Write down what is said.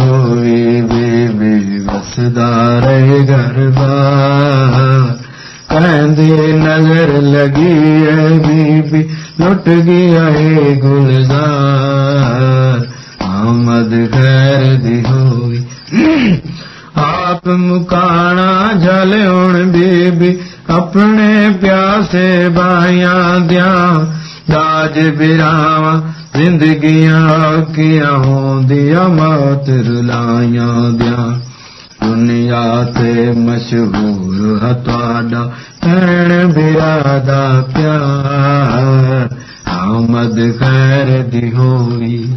होवी बीबी वसदा रहे घर बार कहंदी नजर है बीबी लुट है गुलजार। आमद खैर दी होवी आप मुकाना जल हुण बीबी अपने प्यासे बाया दिया ज़िंदगीअ मां ताईं दां दुनिया ते मशहूरु हथा भेण बिरादा प्यार आमद ख़ैर ਹੋਈ।